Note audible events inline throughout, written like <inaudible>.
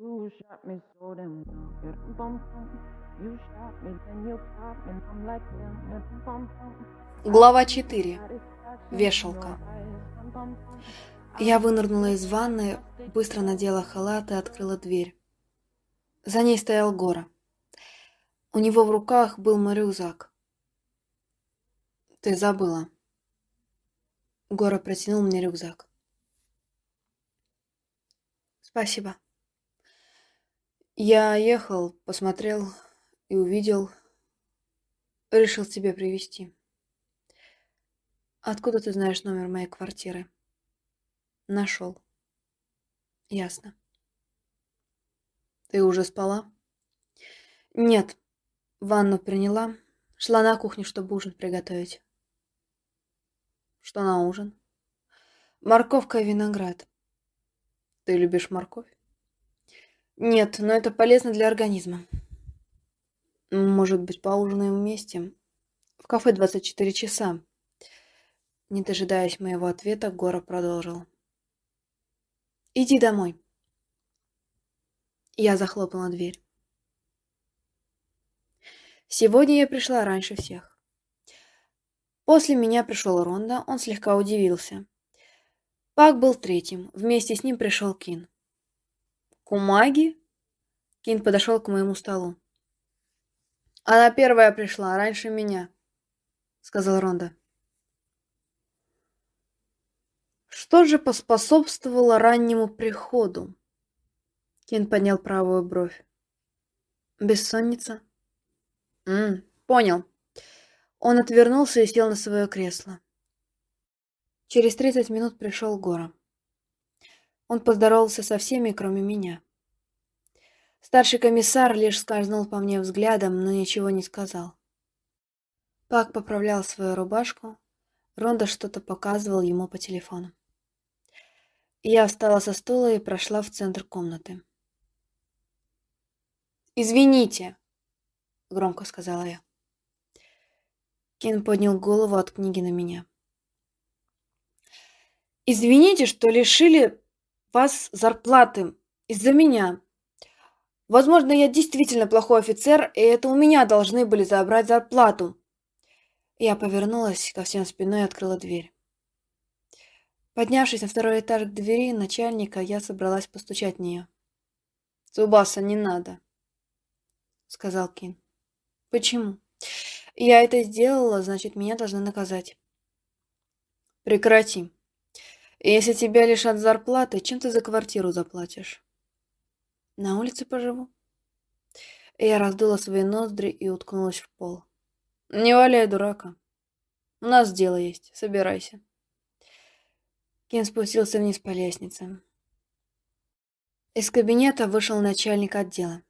You shot me so damn well. Bum, bum. You shot me, then you pop me, I'm like, yeah, yeah, bum, bum. Глава 4. Вешалка. Я вынырнула из ванны, быстро надела халат и открыла дверь. За ней стоял Гора. У него в руках был мой рюкзак. «Ты забыла». Гора протянул мне рюкзак. «Спасибо». Я ехал, посмотрел и увидел. Решил тебе привезти. Откуда ты знаешь номер моей квартиры? Нашел. Ясно. Ты уже спала? Нет. Ванну приняла. Шла на кухню, чтобы ужин приготовить. Что на ужин? Морковка и виноград. Ты любишь морковь? Нет, но это полезно для организма. Может быть, поужинаем вместе? В кафе 24 часа. Не дожидаясь моего ответа, Гора продолжил. Иди домой. Я захлопнула дверь. Сегодня я пришла раньше всех. После меня пришел Ронда, он слегка удивился. Пак был третьим, вместе с ним пришел Кин. «Кумаги?» Кин подошел к моему столу. «Она первая пришла, раньше меня», — сказал Ронда. Что же поспособствовало раннему приходу? Кин поднял правую бровь. Бессонница? М, понял. Он отвернулся и сел на свое кресло. Через тридцать минут пришел Гора. Он поздоровался со всеми, кроме меня. Старший комиссар лишь скользнул по мне взглядом, но ничего не сказал. Пак поправлял свою рубашку, Ронда что-то показывал ему по телефону. Я встала со стула и прошла в центр комнаты. «Извините», — громко сказала я. Кен поднял голову от книги на меня. «Извините, что лишили вас зарплаты из-за меня. Возможно, я действительно плохой офицер, и это у меня должны были забрать зарплату. Я повернулась ко всем спиной и открыла дверь. Поднявшись на второй этаж к двери начальника, я собралась постучать в нее. «Цубаса, не надо», — сказал Кин. «Почему? Я это сделала, значит, меня должны наказать». «Прекрати», если тебя лишат зарплаты, чем ты за квартиру заплатишь? На улице поживу. Я раздула свои ноздри и уткнулась в пол. Не валяй, дурака. У нас дело есть, собирайся. Кен спустился вниз по лестнице. Из кабинета вышел начальник отдела.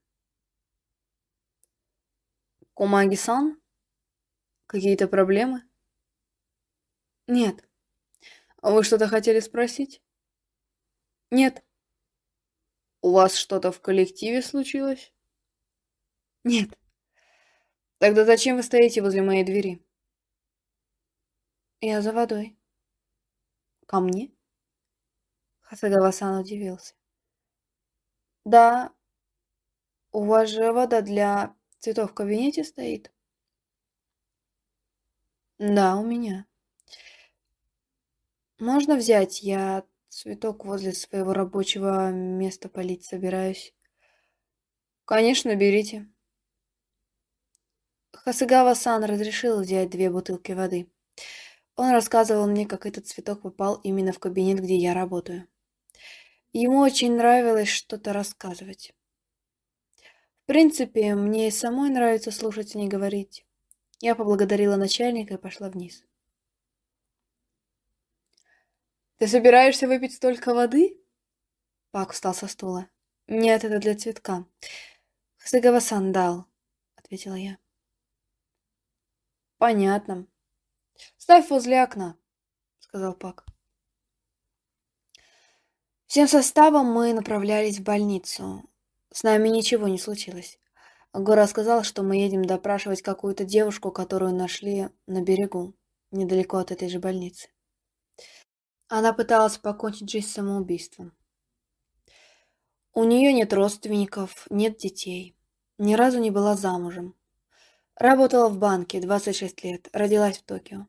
Кумаги-сан? Какие-то проблемы? Нет. А вы что-то хотели спросить? Нет. У вас что-то в коллективе случилось? Нет. Тогда зачем вы стоите возле моей двери? Я за водой. Ко мне? Хасагава-сан удивился. Да, у вас же вода для цветов в кабинете стоит? Да, у меня. Можно взять? Я цветок возле своего рабочего места полить собираюсь. Конечно, берите. Хасыгава-сан разрешил взять две бутылки воды. Он рассказывал мне, как этот цветок попал именно в кабинет, где я работаю. Ему очень нравилось что-то рассказывать. В принципе, мне и самой нравится слушать, а не говорить. Я поблагодарила начальника и пошла вниз. Ты собираешься выпить столько воды? Пак встал со стула. Нет, это для цветка. Хасыгава-сан дал, ответила я. Понятно. Ставь возле окна, сказал Пак. Всем составом мы направлялись в больницу. С нами ничего не случилось. Гора сказал, что мы едем допрашивать какую-то девушку, которую нашли на берегу, недалеко от этой же больницы. Она пыталась покончить жизнь самоубийством. У нее нет родственников, нет детей. Ни разу не была замужем. Работала в банке 26 лет, родилась в Токио.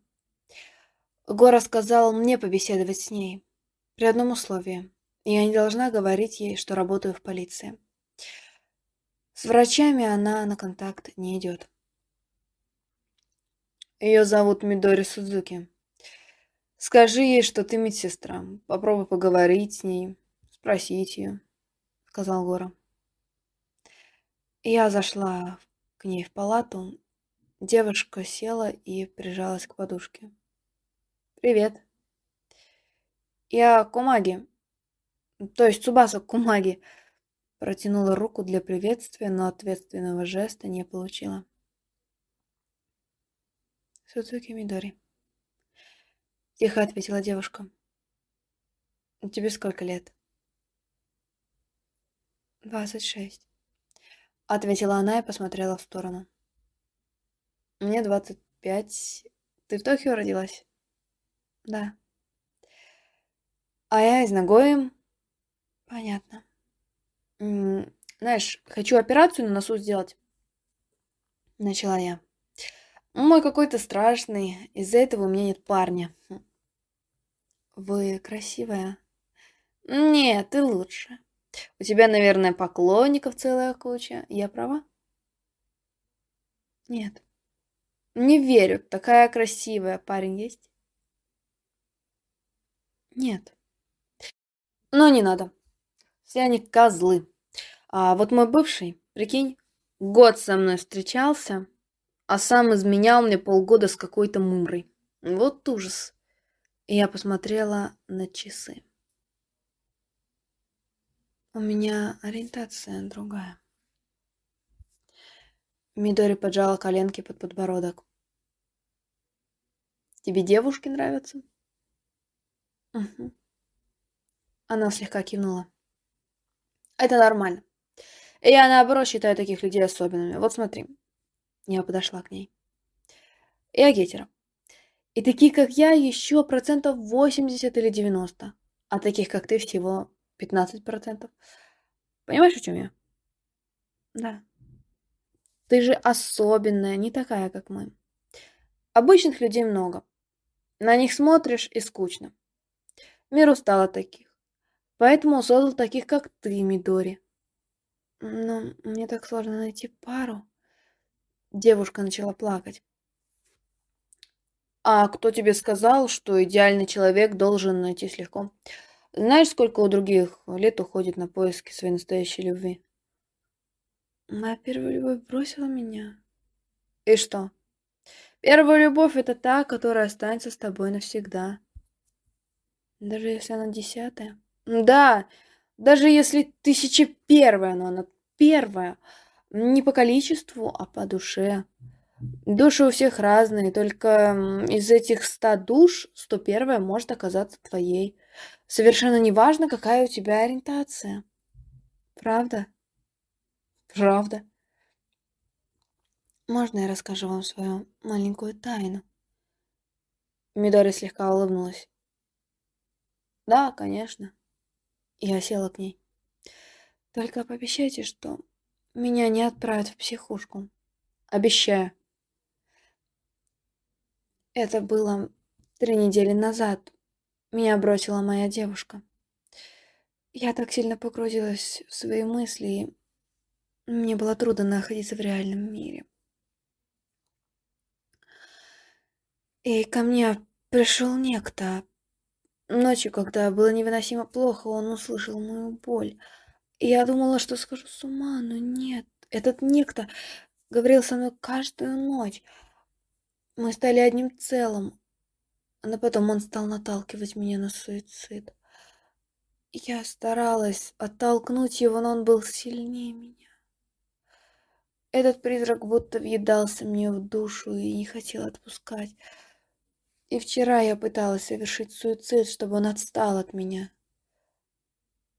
Гора сказал мне побеседовать с ней. При одном условии. Я не должна говорить ей, что работаю в полиции. С врачами она на контакт не идет. Ее зовут Мидори Судзуки. Скажи ей, что ты медсестра. Попробуй поговорить с ней, спросить ее, сказал Гора. Я зашла к ней в палату. Девушка села и прижалась к подушке. «Привет». «Я Кумаги, то есть Цубаса Кумаги», протянула руку для приветствия, но ответственного жеста не получила. «Судзуки Мидори», — тихо ответила девушка. «Тебе сколько лет?» «Двадцать шесть», — ответила она и посмотрела в сторону. «Мне двадцать пять. Ты в Токио родилась?» Да. А я из Нагои. Понятно. Знаешь, хочу операцию на носу сделать. Начала я. Мой какой-то страшный. Из-за этого у меня нет парня. Вы красивая. Нет, ты лучше. У тебя, наверное, поклонников целая куча. Я права? Нет. Не верю. Такая красивая. Парень есть? Нет. Но не надо. Все они козлы. А вот мой бывший, прикинь, год со мной встречался, а сам изменял мне полгода с какой-то мумрой. Вот ужас. И я посмотрела на часы. У меня ориентация другая. Мидори поджала коленки под подбородок. Тебе девушки нравятся? Угу. Она слегка кивнула. Это нормально. Я, наоборот, считаю таких людей особенными. Вот смотри. Я подошла к ней. Я гетера. И таких, как я, еще процентов 80 или 90. А таких, как ты, всего 15 процентов. Понимаешь, о чем я? Да. Ты же особенная, не такая, как мы. Обычных людей много. На них смотришь и скучно. Мир устал от таких. Поэтому создал таких, как ты, Мидори. Но мне так сложно найти пару. Девушка начала плакать. А кто тебе сказал, что идеальный человек должен найтись легко? Знаешь, сколько у других лет уходит на поиски своей настоящей любви? Моя первая любовь бросила меня. И что? Первая любовь — это та, которая останется с тобой навсегда. Даже если она десятая? Да, даже если тысяча первая, но она первая. Не по количеству, а по душе. Души у всех разные, только из этих ста душ сто первая может оказаться твоей. Совершенно неважно, какая у тебя ориентация. Правда? Правда. Можно я расскажу вам свою маленькую тайну? Мидори слегка улыбнулась. Да, конечно. Я села к ней. Только пообещайте, что меня не отправят в психушку. Обещаю. Это было три недели назад. Меня бросила моя девушка. Я так сильно погрузилась в свои мысли, и мне было трудно находиться в реальном мире. И ко мне пришел некто, Ночью, когда было невыносимо плохо, он услышал мою боль. Я думала, что схожу с ума, но нет. Этот некто говорил со мной каждую ночь. Мы стали одним целым. Но потом он стал наталкивать меня на суицид. Я старалась оттолкнуть его, но он был сильнее меня. Этот призрак будто въедался мне в душу и не хотел отпускать. И вчера я пыталась совершить суицид, чтобы он отстал от меня.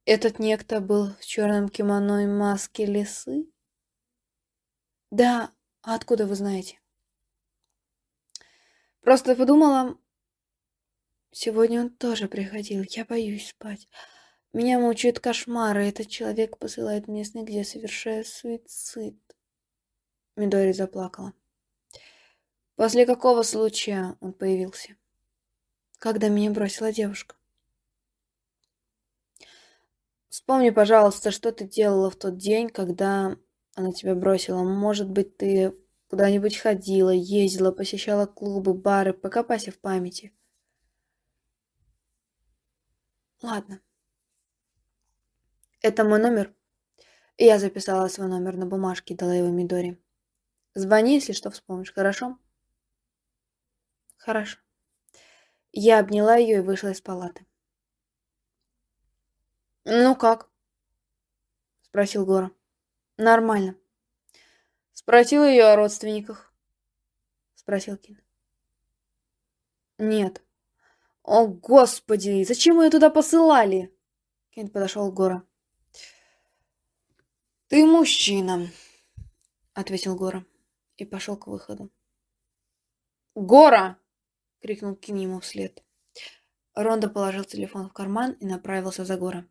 Этот некто был в черном кимоно и маске лисы? Да, а откуда вы знаете? Просто подумала, сегодня он тоже приходил, я боюсь спать. Меня мучают кошмары. Этот человек посылает мне сны, где совершаю суицид. Мидори заплакала. После какого случая он появился? Когда меня бросила девушка. Вспомни, пожалуйста, что ты делала в тот день, когда она тебя бросила. Может быть, ты куда-нибудь ходила, ездила, посещала клубы, бары. Покопайся в памяти. Ладно. Это мой номер. Я записала свой номер на бумажке и дала его Мидори. Звони, если что вспомнишь, хорошо? Хорошо. Я обняла ее и вышла из палаты. «Ну как?» — спросил Гора. «Нормально». «Спросил ее о родственниках?» — спросил Кин. «Нет». «О, Господи! Зачем ее туда посылали?» Кин подошел к Гора. «Ты мужчина», — ответил Гора и пошел к выходу. «Гора!» — крикнул Кин ему вслед. Ронда положил телефон в карман и направился за Гора.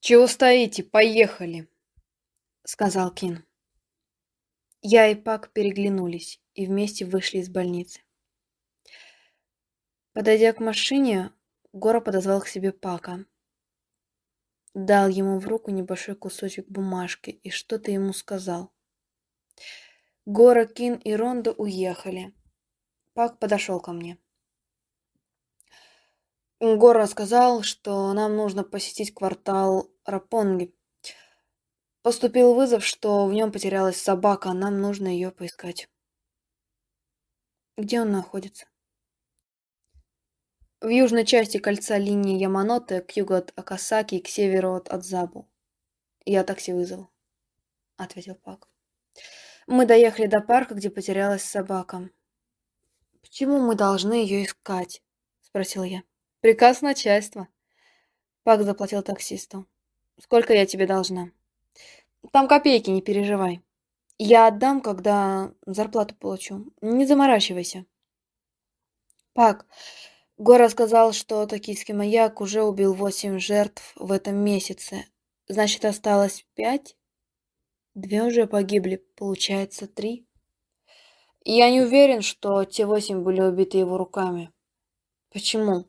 «Чего стоите? Поехали!» — сказал Кин. Я и Пак переглянулись и вместе вышли из больницы. Подойдя к машине, Гора подозвал к себе Пака дал ему в руку небольшой кусочек бумажки и что-то ему сказал. Гора, Кин и Ронда уехали. Пак подошел ко мне. Гора сказал, что нам нужно посетить квартал Рапонги. Поступил вызов, что в нем потерялась собака, а нам нужно ее поискать. Где он находится? В южной части кольца линии Яманоте, к югу от Акасаки к северу от Адзабу. Я такси вызову, ответил Пак. Мы доехали до парка, где потерялась собака. Почему мы должны ее искать? спросил я. Приказ начальства. Пак заплатил таксисту. Сколько я тебе должна? Там копейки, не переживай. Я отдам, когда зарплату получу. Не заморачивайся. Пак, Гора сказал, что токийский маяк уже убил восемь жертв в этом месяце. Значит, осталось пять? Две уже погибли, получается три. Я не уверен, что те восемь были убиты его руками. Почему?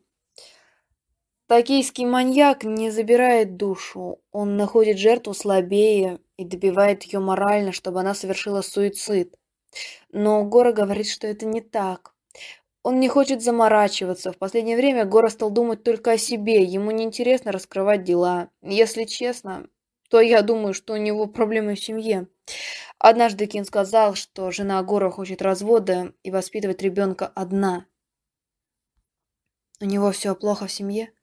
Токийский маньяк не забирает душу. Он находит жертву слабее и добивает ее морально, чтобы она совершила суицид. Но Гора говорит, что это не так. Он не хочет заморачиваться. В последнее время Гора стал думать только о себе. Ему неинтересно раскрывать дела. Если честно, то я думаю, что у него проблемы в семье. Однажды Кин сказал, что жена Гора хочет развода и воспитывать ребенка одна. У него все плохо в семье?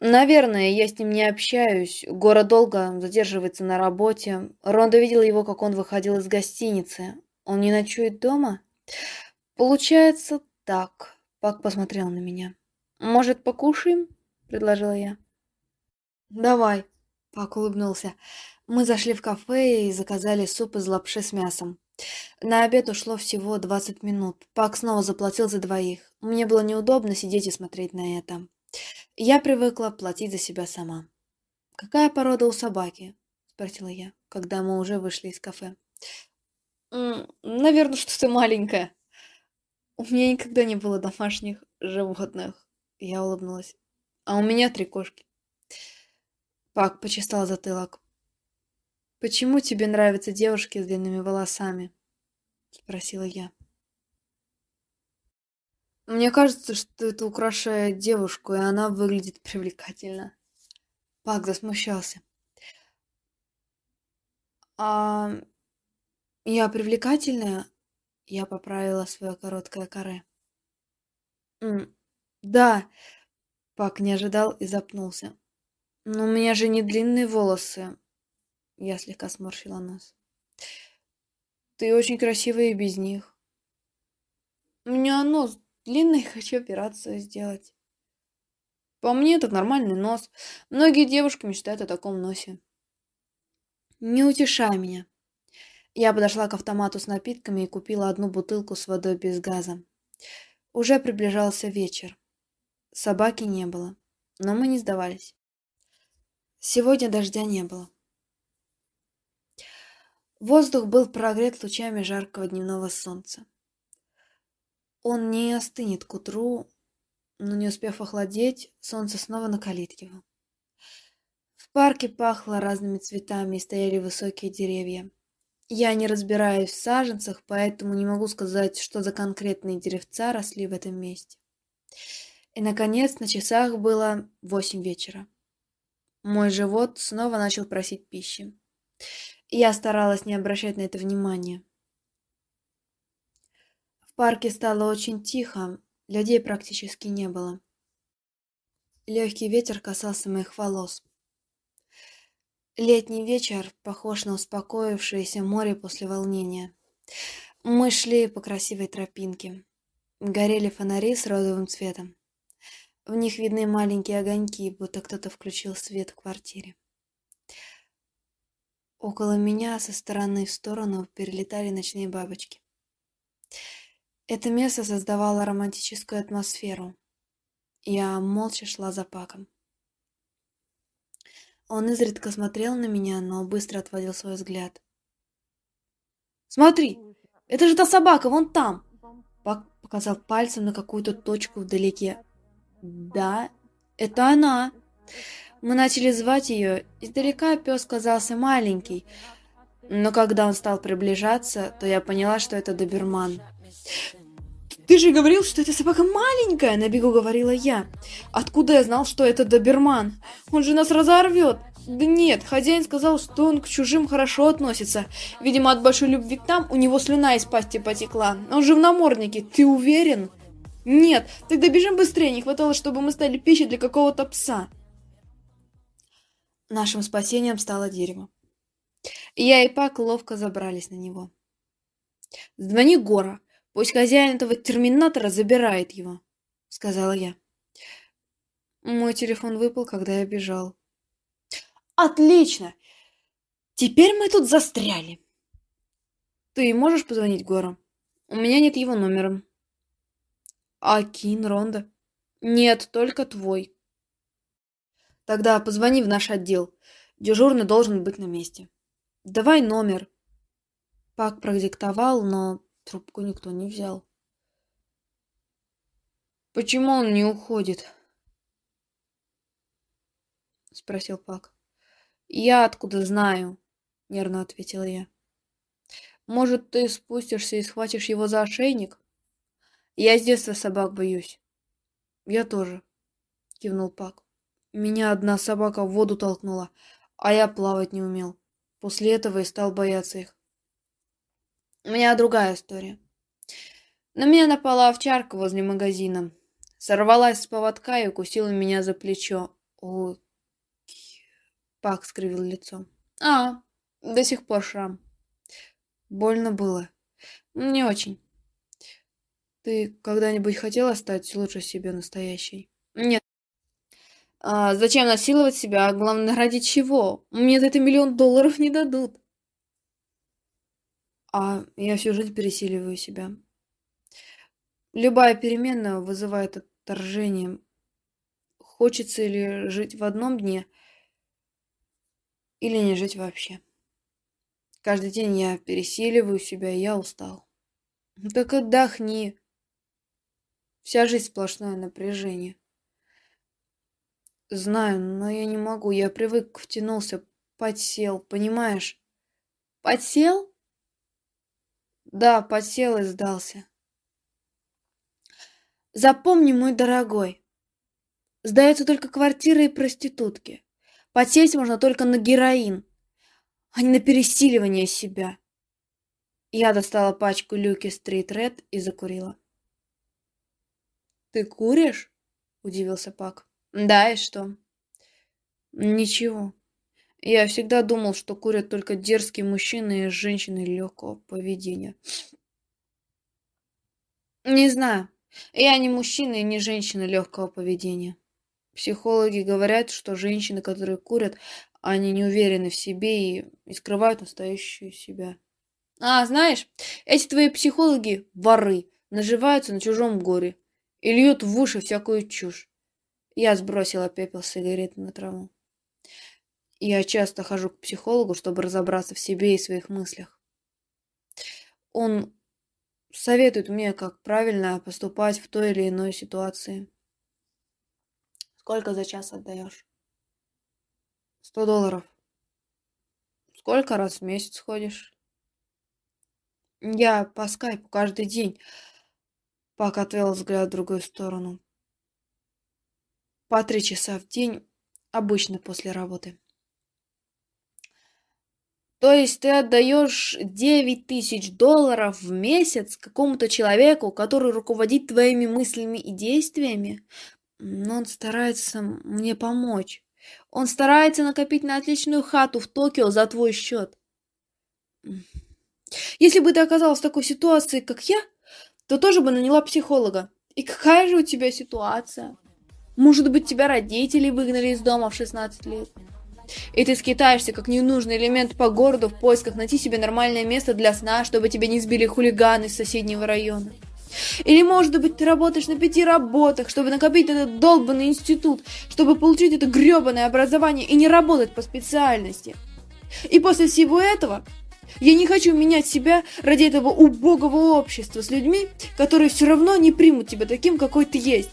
Наверное, я с ним не общаюсь. Гора долго задерживается на работе. Ронда видела его, как он выходил из гостиницы. Он не ночует дома? Получается так, Пак посмотрел на меня. «Может, покушаем?» — предложила я. «Давай», — Пак улыбнулся. Мы зашли в кафе и заказали суп из лапши с мясом. На обед ушло всего двадцать минут. Пак снова заплатил за двоих. Мне было неудобно сидеть и смотреть на это. Я привыкла платить за себя сама. «Какая порода у собаки?» — спросила я, когда мы уже вышли из кафе. «Наверное, что-то маленькое», у меня никогда не было домашних животных. Я улыбнулась. А у меня три кошки. Пак почесал затылок. «Почему тебе нравятся девушки с длинными волосами?» Спросила я. Мне кажется, что это украшает девушку, и она выглядит привлекательно. Пак засмущался. А я привлекательная? Я поправила свое короткое каре. «М, да!» Пак не ожидал и запнулся. «Но у меня же не длинные волосы!» Я слегка сморщила нос. «Ты очень красивая и без них!» «У меня нос длинный, <laughs> хочу операцию сделать!» По мне, так нормальный нос. Многие девушки мечтают о таком носе. Не утешай меня. Я подошла к автомату с напитками и купила одну бутылку с водой без газа. Уже приближался вечер. Собаки не было, но мы не сдавались. Сегодня дождя не было. Воздух был прогрет лучами жаркого дневного солнца. Он не остынет к утру, но не успев охладеть, солнце снова накалит его. В парке пахло разными цветами и стояли высокие деревья. Я не разбираюсь в саженцах, поэтому не могу сказать, что за конкретные деревца росли в этом месте. И, наконец, на часах было восемь вечера. Мой живот снова начал просить пищи. Я старалась не обращать на это внимания. В парке стало очень тихо, людей практически не было. Легкий ветер касался моих волос. Летний вечер похож на успокоившееся море после волнения. Мы шли по красивой тропинке. Горели фонари с розовым цветом. В них видны маленькие огоньки, будто кто-то включил свет в квартире. Около меня со стороны в сторону перелетали ночные бабочки. Это место создавало романтическую атмосферу. Я молча шла за Паком. Он изредка смотрел на меня, но быстро отводил свой взгляд. «Смотри! Это же та собака, вон там!» Пак показал пальцем на какую-то точку вдалеке. «Да, это она!» Мы начали звать ее. Издалека пес казался маленький, но когда он стал приближаться, то я поняла, что это доберман. «Ты же говорил, что эта собака маленькая!» – на бегу говорила я. «Откуда я знал, что это доберман? Он же нас разорвет!» «Да нет, хозяин сказал, что он к чужим хорошо относится. Видимо, от большой любви к нам у него слюна из пасти потекла. Он же в наморднике, ты уверен?» «Нет, тогда бежим быстрее, не хватало, чтобы мы стали пищей для какого-то пса!» Нашим спасением стало дерево. Я и Пак ловко забрались на него. «Звони Гора, Пусть хозяин этого терминатора забирает его, сказала я. Мой телефон выпал, когда я бежал. Отлично! Теперь мы тут застряли. Ты можешь позвонить Гору? У меня нет его номера. А Кин, Ронда? Нет, только твой. Тогда позвони в наш отдел. Дежурный должен быть на месте. Давай номер. Пак продиктовал, но Трубку никто не взял. «Почему он не уходит?» — спросил Пак. «Я откуда знаю?» — нервно ответила я. «Может, ты спустишься и схватишь его за ошейник? Я с детства собак боюсь». «Я тоже», — кивнул Пак. «Меня одна собака в воду толкнула, а я плавать не умел. После этого и стал бояться их. У меня другая история. На меня напала овчарка возле магазина. Сорвалась с поводка и укусила меня за плечо. О, Пак скривил лицо. А, до сих пор шрам. Больно было. Не очень. Ты когда-нибудь хотела стать лучше себе настоящей? Нет. А зачем насиловать себя? А главное, ради чего? Мне за это миллион долларов не дадут. А я всю жизнь пересиливаю себя. Любая перемена вызывает отторжение. Хочется ли жить в одном дне, или не жить вообще. Каждый день я пересиливаю себя, и я устал. Так отдохни. Вся жизнь сплошное напряжение. Знаю, но я не могу. Я привык, втянулся, подсел, понимаешь? Подсел? Да, подсел и сдался. Запомни, мой дорогой, сдаются только квартиры и проститутки. Подсесть можно только на героин, а не на пересиливание себя. Я достала пачку Люки Стрит Ред и закурила. «Ты куришь?» — удивился Пак. «Да, и что?» «Ничего. Я всегда думал, что курят только дерзкие мужчины и женщины легкого поведения. Не знаю. Я не мужчина и не женщина легкого поведения. Психологи говорят, что женщины, которые курят, они не уверены в себе и, и скрывают настоящую себя. А, знаешь, эти твои психологи – воры, наживаются на чужом горе и льют в уши всякую чушь. Я сбросила пепел сигареты на траву. Я часто хожу к психологу, чтобы разобраться в себе и своих мыслях. Он советует мне, как правильно поступать в той или иной ситуации. Сколько за час отдаешь? Сто долларов. Сколько раз в месяц ходишь? Я по скайпу каждый день. Пак отвел взгляд в другую сторону. По три часа в день, обычно после работы. То есть ты отдаешь 9 тысяч долларов в месяц какому-то человеку, который руководит твоими мыслями и действиями? Но он старается мне помочь. Он старается накопить на отличную хату в Токио за твой счет. Если бы ты оказалась в такой ситуации, как я, то тоже бы наняла психолога. И какая же у тебя ситуация? Может быть, тебя родители выгнали из дома в 16 лет? И ты скитаешься, как ненужный элемент по городу в поисках найти себе нормальное место для сна, чтобы тебя не сбили хулиганы из соседнего района. Или, может быть, ты работаешь на пяти работах, чтобы накопить этот долбанный институт, чтобы получить это гребаное образование и не работать по специальности. И после всего этого я не хочу менять себя ради этого убогого общества с людьми, которые все равно не примут тебя таким, какой ты есть.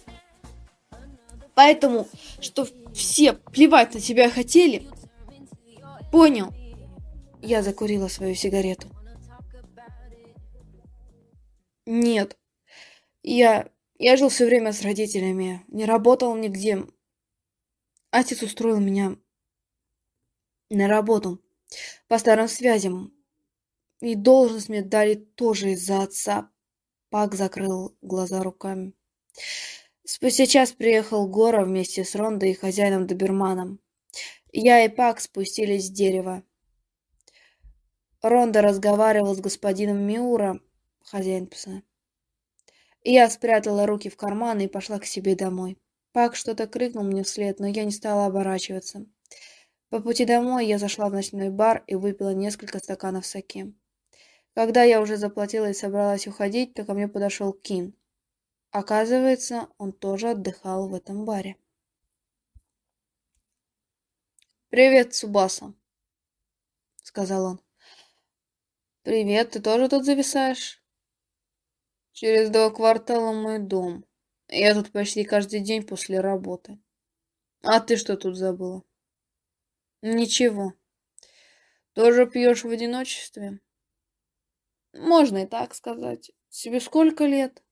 Поэтому, что все плевать на тебя хотели. Понял. Я закурила свою сигарету. Нет. Я... Я жил все время с родителями. Не работал нигде. Отец устроил меня на работу. По старым связям. И должность мне дали тоже из-за отца. Пак закрыл глаза руками. Спустя час приехал Гора вместе с Рондой и хозяином Доберманом. Я и Пак спустились с дерева. Ронда разговаривал с господином Миура, хозяин пса. Я спрятала руки в карманы и пошла к себе домой. Пак что-то крикнул мне вслед, но я не стала оборачиваться. По пути домой я зашла в ночной бар и выпила несколько стаканов саке. Когда я уже заплатила и собралась уходить, то ко мне подошел Кин. Оказывается, он тоже отдыхал в этом баре. «Привет, Цубаса», — сказал он. «Привет, ты тоже тут зависаешь?» «Через два квартала мой дом. Я тут почти каждый день после работы. А ты что тут забыла?» «Ничего. Тоже пьешь в одиночестве?» «Можно и так сказать. Тебе сколько лет?»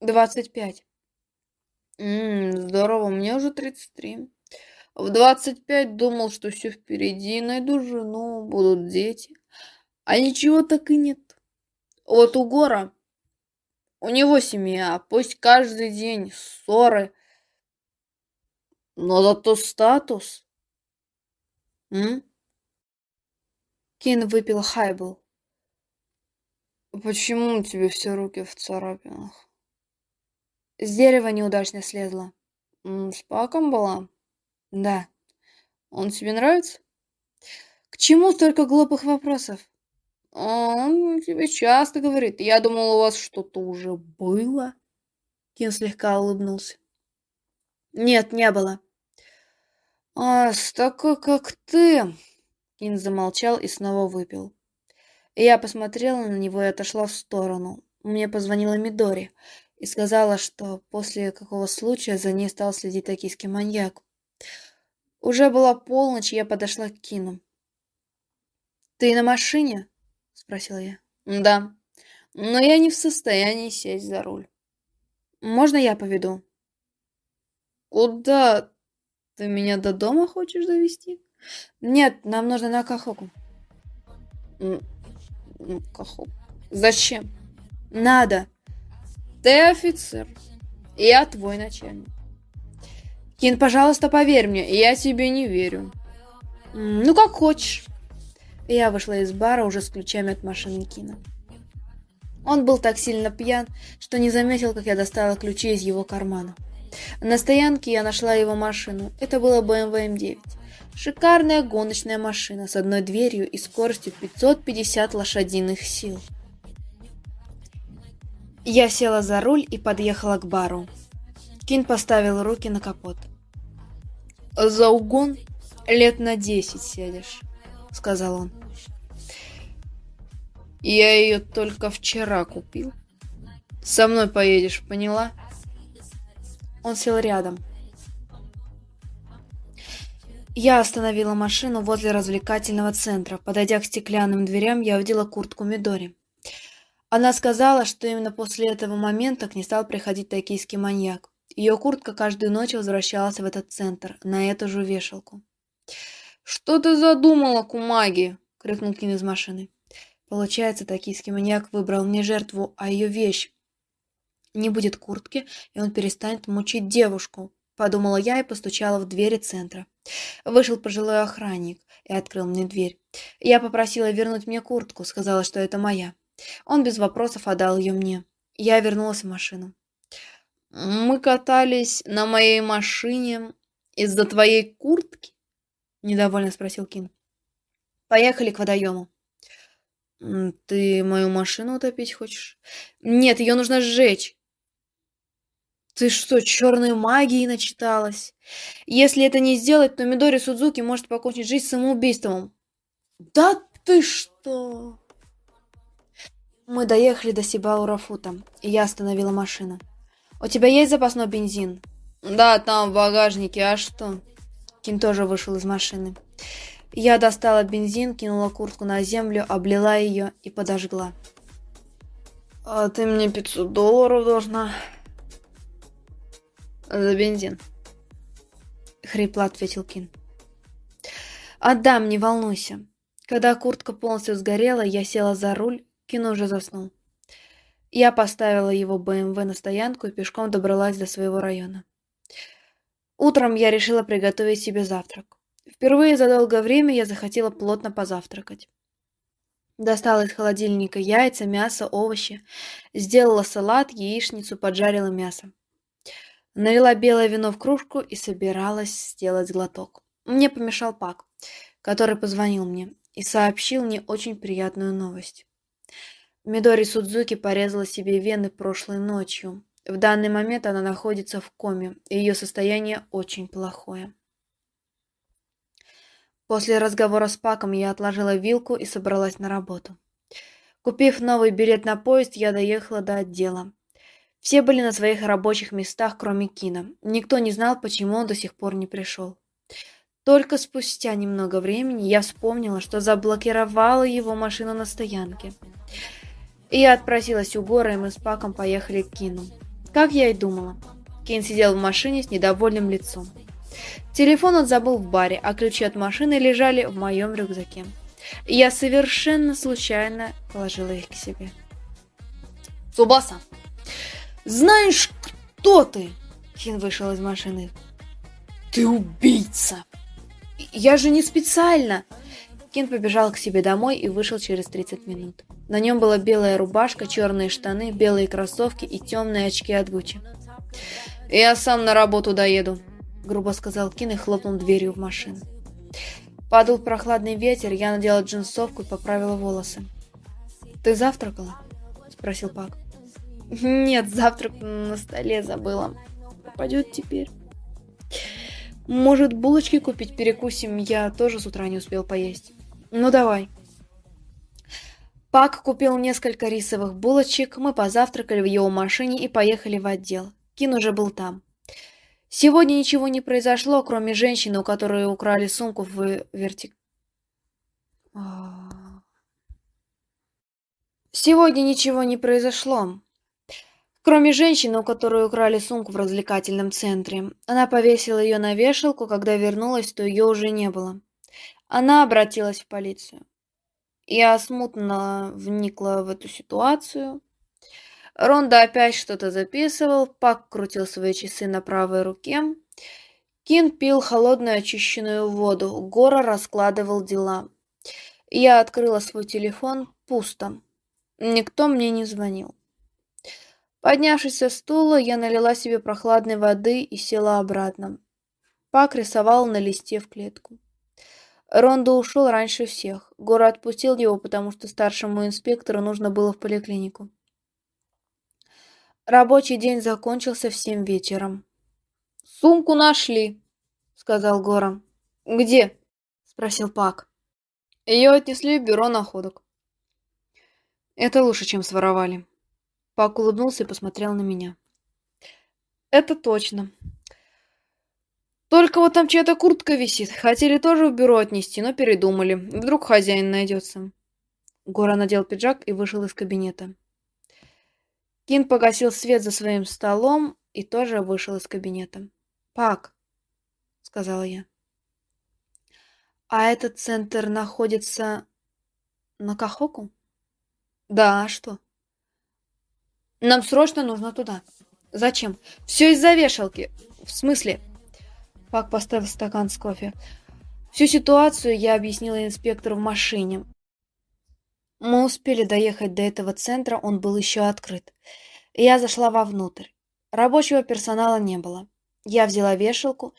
Двадцать пять. Здорово, мне уже тридцать три. В двадцать пять думал, что все впереди, найду жену, будут дети. А ничего так и нет. Вот у Гора, у него семья, пусть каждый день ссоры, но зато статус. М? Кин выпил хайбл. Почему у тебя все руки в царапинах? С дерева неудачно слезла. С Паком была? Да. Он тебе нравится? К чему столько глупых вопросов? Он тебе часто говорит. Я думал, у вас что-то уже было. Кин слегка улыбнулся. Нет, не было. А с такой, как ты... Кин замолчал и снова выпил. Я посмотрела на него и отошла в сторону. Мне позвонила Мидори и сказала, что после какого случая за ней стал следить токийский маньяк. Уже была полночь, я подошла к Кину. «Ты на машине?» — спросила я. «Да, но я не в состоянии сесть за руль. Можно я поведу?» «Куда? Ты меня до дома хочешь завести?» «Нет, нам нужно на Кахоку». «Кахоку? Зачем?» «Надо!» Ты офицер. Я твой начальник. Кин, пожалуйста, поверь мне, я тебе не верю. Ну, как хочешь. Я вышла из бара уже с ключами от машины Кина. Он был так сильно пьян, что не заметил, как я достала ключи из его кармана. На стоянке я нашла его машину. Это была BMW M9. Шикарная гоночная машина с одной дверью и скоростью 550 лошадиных сил. Я села за руль и подъехала к бару. Кин поставил руки на капот. «За угон лет на десять сядешь», — сказал он. «Я ее только вчера купил. Со мной поедешь, поняла?» Он сел рядом. Я остановила машину возле развлекательного центра. Подойдя к стеклянным дверям, я увидела куртку Мидори. Она сказала, что именно после этого момента к ней стал приходить токийский маньяк. Ее куртка каждую ночь возвращалась в этот центр, на эту же вешалку. «Что ты задумала, Кумаги?» — крикнул Кин из машины. Получается, токийский маньяк выбрал не жертву, а ее вещь. Не будет куртки, и он перестанет мучить девушку, подумала я и постучала в двери центра. Вышел пожилой охранник и открыл мне дверь. Я попросила вернуть мне куртку, сказала, что это моя. Он без вопросов отдал ее мне. Я вернулась в машину. «Мы катались на моей машине из-за твоей куртки?» — недовольно спросил Кин. «Поехали к водоему». «Ты мою машину утопить хочешь?» «Нет, ее нужно сжечь». «Ты что, черной магией начиталась? Если это не сделать, то Мидори Судзуки может покончить жизнь самоубийством». «Да ты что?» Мы доехали до Сибаурафута, и я остановила машину. «У тебя есть запасной бензин?» «Да, там в багажнике, а что?» Кин тоже вышел из машины. Я достала бензин, кинула куртку на землю, облила ее и подожгла. «А ты мне 500 долларов должна?» «За бензин», — хрипло ответил Кин. «Отдам, не волнуйся». Когда куртка полностью сгорела, я села за руль Кино уже заснул. Я поставила его БМВ на стоянку и пешком добралась до своего района. Утром я решила приготовить себе завтрак. Впервые за долгое время я захотела плотно позавтракать. Достала из холодильника яйца, мясо, овощи, сделала салат, яичницу, поджарила мясо. Налила белое вино в кружку и собиралась сделать глоток. Мне помешал Пак, который позвонил мне и сообщил мне очень приятную новость. Мидори Судзуки порезала себе вены прошлой ночью. В данный момент она находится в коме, и ее состояние очень плохое. После разговора с Паком я отложила вилку и собралась на работу. Купив новый билет на поезд, я доехала до отдела. Все были на своих рабочих местах, кроме Кина. Никто не знал, почему он до сих пор не пришел. Только спустя немного времени я вспомнила, что заблокировала его машину на стоянке. И я отпросилась у Гора, и мы с Паком поехали к Кину. Как я и думала. Кин сидел в машине с недовольным лицом. Телефон он забыл в баре, а ключи от машины лежали в моем рюкзаке. Я совершенно случайно положила их к себе. «Субаса, знаешь, кто ты?» Кин вышел из машины. «Ты убийца!» «Я же не специально!» Кин побежал к себе домой и вышел через 30 минут. На нем была белая рубашка, черные штаны, белые кроссовки и темные очки от Гуччи. «Я сам на работу доеду», — грубо сказал Кин и хлопнул дверью в машину. Падал прохладный ветер, я надела джинсовку и поправила волосы. «Ты завтракала?» — спросил Пак. «Нет, завтрак на столе забыла. Попадет теперь». «Может, булочки купить перекусим? Я тоже с утра не успел поесть». «Ну, давай». Пак купил несколько рисовых булочек, мы позавтракали в его машине и поехали в отдел. Кин уже был там. Сегодня ничего не произошло, кроме женщины, у которой украли сумку в вертик. Сегодня ничего не произошло. Кроме женщины, у которой украли сумку в развлекательном центре. Она повесила ее на вешалку, когда вернулась, то ее уже не было. Она обратилась в полицию. Я смутно вникла в эту ситуацию. Ронда опять что-то записывал, Пак крутил свои часы на правой руке. Кин пил холодную очищенную воду, Гора раскладывал дела. Я открыла свой телефон, пусто. Никто мне не звонил. Поднявшись со стула, я налила себе прохладной воды и села обратно. Пак рисовал на листе в клетку. Рондо ушел раньше всех. Гора отпустил его, потому что старшему инспектору нужно было в поликлинику. Рабочий день закончился в семь вечера. «Сумку нашли», — сказал Горан. «Где?» — спросил Пак. Ее отнесли в бюро находок. Это лучше, чем своровали. Пак улыбнулся и посмотрел на меня. Это точно. Только вот там чья-то куртка висит. Хотели тоже в бюро отнести, но передумали. Вдруг хозяин найдется. Гора надел пиджак и вышел из кабинета. Кин погасил свет за своим столом и тоже вышел из кабинета. «Пак», — сказала я. «А этот центр находится на Кахоку?» «Да, а что?» «Нам срочно нужно туда». «Зачем?» «Все из-за вешалки». «В смысле?» Пак поставил стакан с кофе. Всю ситуацию я объяснила инспектору в машине. Мы успели доехать до этого центра, он был еще открыт. Я зашла вовнутрь. Рабочего персонала не было. Я взяла вешалку.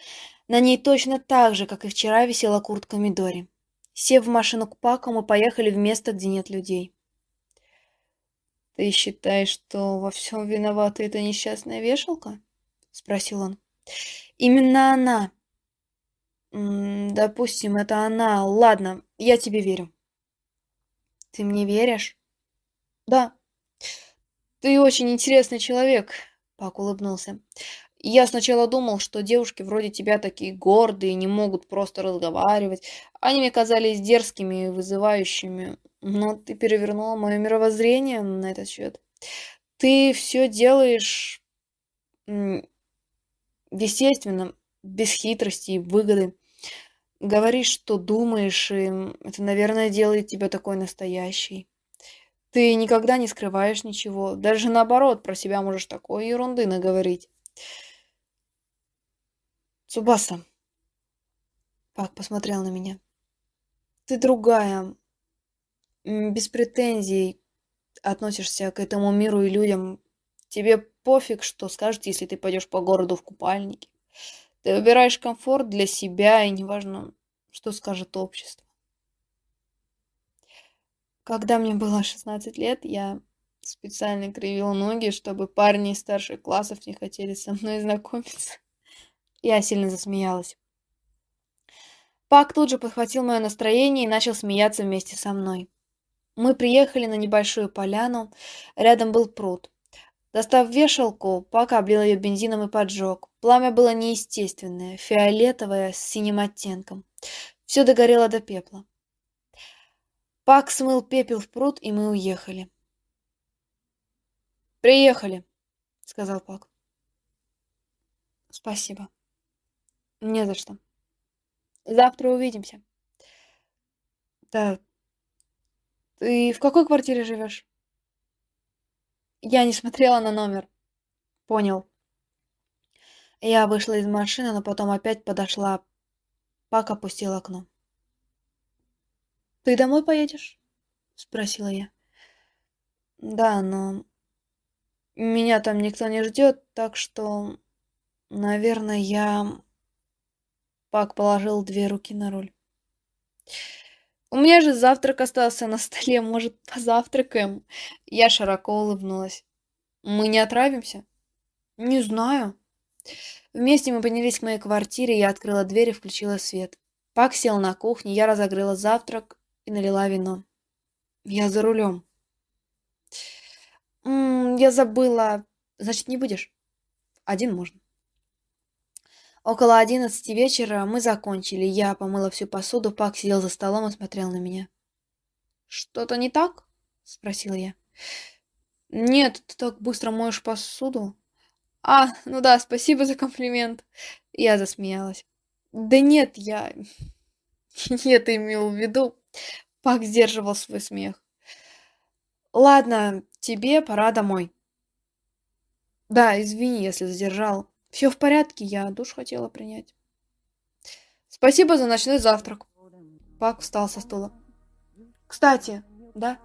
На ней точно так же, как и вчера, висела куртка Мидори. Сев в машину к Паку, мы поехали в место, где нет людей. «Ты считаешь, что во всем виновата эта несчастная вешалка?» — спросил он. «Именно она». «Допустим, это она. Ладно, я тебе верю». Ты мне веришь? Да. Ты очень интересный человек, Пак улыбнулся. Я сначала думал, что девушки вроде тебя такие гордые, не могут просто разговаривать. Они мне казались дерзкими и вызывающими. Но ты перевернула мое мировоззрение на этот счет. Ты все делаешь естественно, без хитрости и выгоды. Говоришь, что думаешь, и это, наверное, делает тебя такой настоящий. Ты никогда не скрываешь ничего. Даже наоборот, про себя можешь такой ерунды наговорить. Цубаса. Пак посмотрел на меня. Ты другая. Без претензий относишься к этому миру и людям. Тебе пофиг, что скажут, если ты пойдешь по городу в купальнике. Ты выбираешь комфорт для себя, и неважно, что скажет общество. Когда мне было 16 лет, я специально кривила ноги, чтобы парни из старших классов не хотели со мной знакомиться. Я сильно засмеялась. Пак тут же подхватил мое настроение и начал смеяться вместе со мной. Мы приехали на небольшую поляну, рядом был пруд. Достав вешалку, Пак облил ее бензином и поджег. Пламя было неестественное, фиолетовое, с синим оттенком. Все догорело до пепла. Пак смыл пепел в пруд, и мы уехали. «Приехали», — сказал Пак. «Спасибо». «Не за что. Завтра увидимся». «Да. Ты в какой квартире живешь?» Я не смотрела на номер. Понял. Я вышла из машины, но потом опять подошла. Пак опустил окно. «Ты домой поедешь?» — спросила я. «Да, но меня там никто не ждет, так что, наверное, я...» Пак положил две руки на руль. У меня же завтрак остался на столе, может, позавтракаем? Я широко улыбнулась. Мы не отравимся? Не знаю. Вместе мы поднялись к моей квартире, я открыла дверь и включила свет. Пак сел на кухне, я разогрела завтрак и налила вино. Я за рулем. М -м, я забыла. Значит, не будешь? Один можно. Около одиннадцати вечера мы закончили. Я помыла всю посуду, Пак сидел за столом и смотрел на меня. «Что-то не так?» — спросила я. «Нет, ты так быстро моешь посуду». «А, ну да, спасибо за комплимент». Я засмеялась. «Да нет, я... <laughs> Нет, имел в виду...» Пак сдерживал свой смех. «Ладно, тебе пора домой». «Да, извини, если задержал». Все в порядке, я душ хотела принять. Спасибо за ночной завтрак. Пак встал со стула. Кстати, да?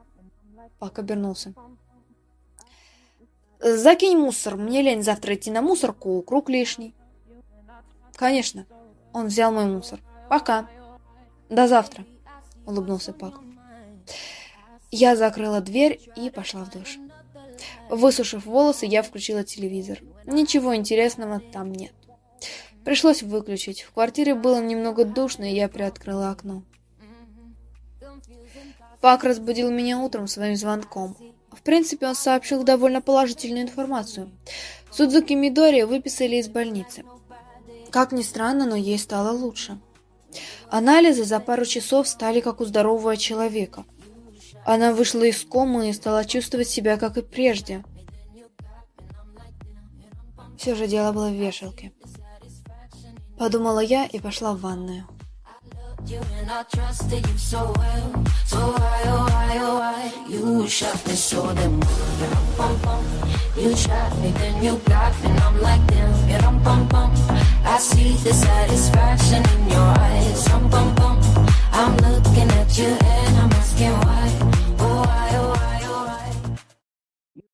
Пак обернулся. Закинь мусор, мне лень завтра идти на мусорку, круг лишний. Конечно. Он взял мой мусор. Пока. До завтра, улыбнулся Пак. Я закрыла дверь и пошла в душ. Высушив волосы, я включила телевизор. Ничего интересного там нет. Пришлось выключить. В квартире было немного душно, и я приоткрыла окно. Пак разбудил меня утром своим звонком. В принципе, он сообщил довольно положительную информацию. Судзуки Мидори выписали из больницы. Как ни странно, но ей стало лучше. Анализы за пару часов стали как у здорового человека. Она вышла из комы и стала чувствовать себя, как и прежде. Все же дело было в вешалке. Подумала я и пошла в ванную. You and I trusted you so well. So why, oh why, oh